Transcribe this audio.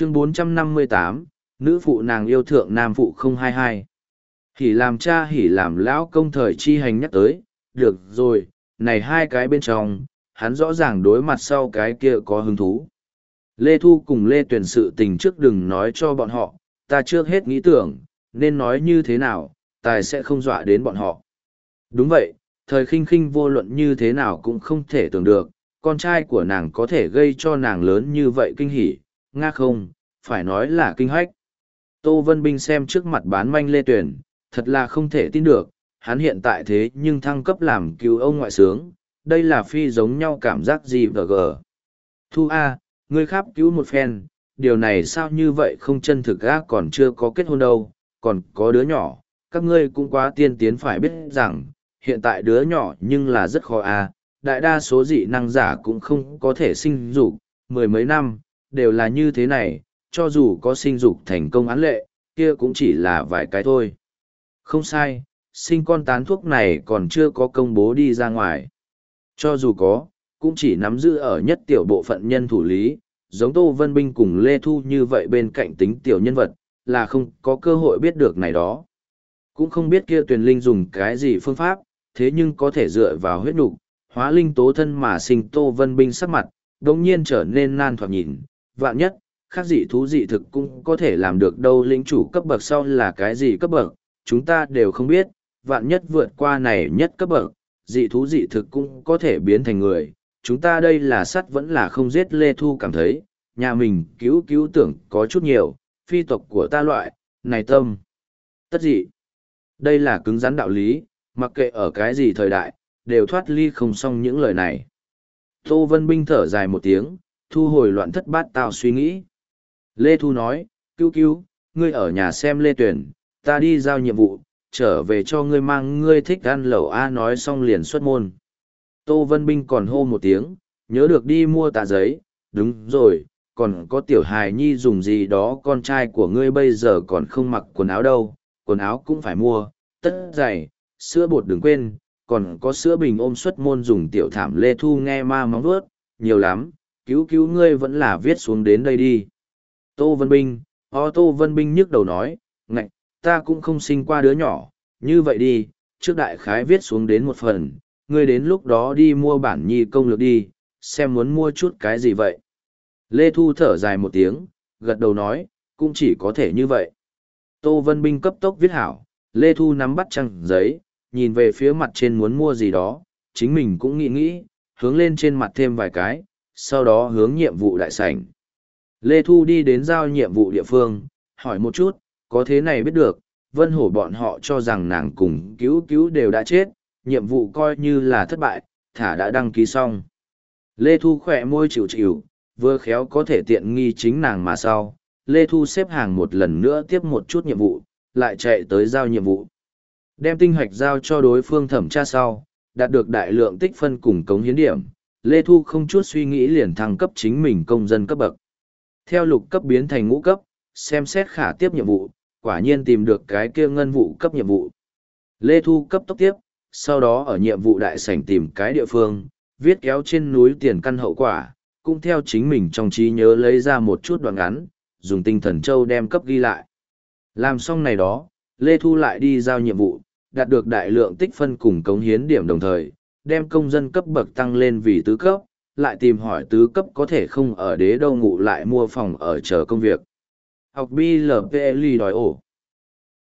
chương 458, nữ phụ nàng yêu thượng nam phụ 022. Hỉ làm cha hỉ làm lão công thời chi hành nhắc tới, được rồi, này hai cái bên trong, hắn rõ ràng đối mặt sau cái kia có hứng thú. Lê Thu cùng Lê Tuyển sự tình trước đừng nói cho bọn họ, ta trước hết nghĩ tưởng, nên nói như thế nào, tài sẽ không dọa đến bọn họ. Đúng vậy, thời khinh khinh vô luận như thế nào cũng không thể tưởng được, con trai của nàng có thể gây cho nàng lớn như vậy kinh hỉ, nga không, phải nói là kinh hách. Tô Vân Binh xem trước mặt bán manh Lê Tuyển, thật là không thể tin được, hắn hiện tại thế nhưng thăng cấp làm cứu ông ngoại sướng, đây là phi giống nhau cảm giác gì vờ gờ. Thu A, ngươi khắp cứu một phen, điều này sao như vậy không chân thực gác còn chưa có kết hôn đâu, còn có đứa nhỏ, các ngươi cũng quá tiên tiến phải biết rằng, hiện tại đứa nhỏ nhưng là rất khó A, đại đa số dị năng giả cũng không có thể sinh dục, mười mấy năm, đều là như thế này, cho dù có sinh dục thành công án lệ, kia cũng chỉ là vài cái thôi. Không sai, sinh con tán thuốc này còn chưa có công bố đi ra ngoài. Cho dù có, cũng chỉ nắm giữ ở nhất tiểu bộ phận nhân thủ lý, giống Tô Vân Binh cùng Lê Thu như vậy bên cạnh tính tiểu nhân vật, là không có cơ hội biết được này đó. Cũng không biết kia tuyển linh dùng cái gì phương pháp, thế nhưng có thể dựa vào huyết nục hóa linh tố thân mà sinh Tô Vân Binh sắc mặt, đồng nhiên trở nên nan thoạt nhìn, vạn nhất, khác dị thú dị thực cũng có thể làm được đâu lĩnh chủ cấp bậc sau là cái gì cấp bậc, chúng ta đều không biết, vạn nhất vượt qua này nhất cấp bậc, dị thú dị thực cũng có thể biến thành người. Chúng ta đây là sắt vẫn là không giết Lê Thu cảm thấy, nhà mình cứu cứu tưởng có chút nhiều, phi tộc của ta loại, này tâm. Tất dị. Đây là cứng rắn đạo lý, mặc kệ ở cái gì thời đại, đều thoát ly không xong những lời này. Tô Vân Binh thở dài một tiếng, thu hồi loạn thất bát tao suy nghĩ. Lê Thu nói, cứu cứu, ngươi ở nhà xem Lê Tuyển, ta đi giao nhiệm vụ, trở về cho ngươi mang ngươi thích ăn lẩu A nói xong liền xuất môn. Tô Vân Binh còn hô một tiếng, nhớ được đi mua tạ giấy, đúng rồi, còn có tiểu hài nhi dùng gì đó con trai của ngươi bây giờ còn không mặc quần áo đâu, quần áo cũng phải mua, tất giày, sữa bột đừng quên, còn có sữa bình ôm xuất môn dùng tiểu thảm lê thu nghe ma móng vuốt, nhiều lắm, cứu cứu ngươi vẫn là viết xuống đến đây đi. Tô Vân Binh, o Tô Vân Binh nhức đầu nói, ngạch, ta cũng không sinh qua đứa nhỏ, như vậy đi, trước đại khái viết xuống đến một phần, ngươi đến lúc đó đi mua bản nhi công lược đi, xem muốn mua chút cái gì vậy. Lê Thu thở dài một tiếng, gật đầu nói, cũng chỉ có thể như vậy. Tô Vân Binh cấp tốc viết hảo, Lê Thu nắm bắt trăng giấy, nhìn về phía mặt trên muốn mua gì đó, chính mình cũng nghĩ nghĩ, hướng lên trên mặt thêm vài cái, sau đó hướng nhiệm vụ đại sảnh. Lê Thu đi đến giao nhiệm vụ địa phương, hỏi một chút, có thế này biết được, vân hổ bọn họ cho rằng nàng cùng cứu cứu đều đã chết, nhiệm vụ coi như là thất bại, thả đã đăng ký xong. Lê Thu khỏe môi chịu chịu, vừa khéo có thể tiện nghi chính nàng mà sau. Lê Thu xếp hàng một lần nữa tiếp một chút nhiệm vụ, lại chạy tới giao nhiệm vụ. Đem tinh hoạch giao cho đối phương thẩm tra sau, đạt được đại lượng tích phân cùng cống hiến điểm. Lê Thu không chút suy nghĩ liền thăng cấp chính mình công dân cấp bậc. Theo lục cấp biến thành ngũ cấp, xem xét khả tiếp nhiệm vụ, quả nhiên tìm được cái kia ngân vụ cấp nhiệm vụ. Lê Thu cấp tốc tiếp, sau đó ở nhiệm vụ đại sảnh tìm cái địa phương, viết kéo trên núi tiền căn hậu quả, cũng theo chính mình trong trí nhớ lấy ra một chút đoạn ngắn, dùng tinh thần châu đem cấp ghi lại. Làm xong này đó, Lê Thu lại đi giao nhiệm vụ, đạt được đại lượng tích phân cùng cống hiến điểm đồng thời, đem công dân cấp bậc tăng lên vì tứ cấp, lại tìm hỏi tứ cấp có thể không ở đế đâu ngụ lại mua phòng ở chờ công việc. Học BLPLI đòi ổ.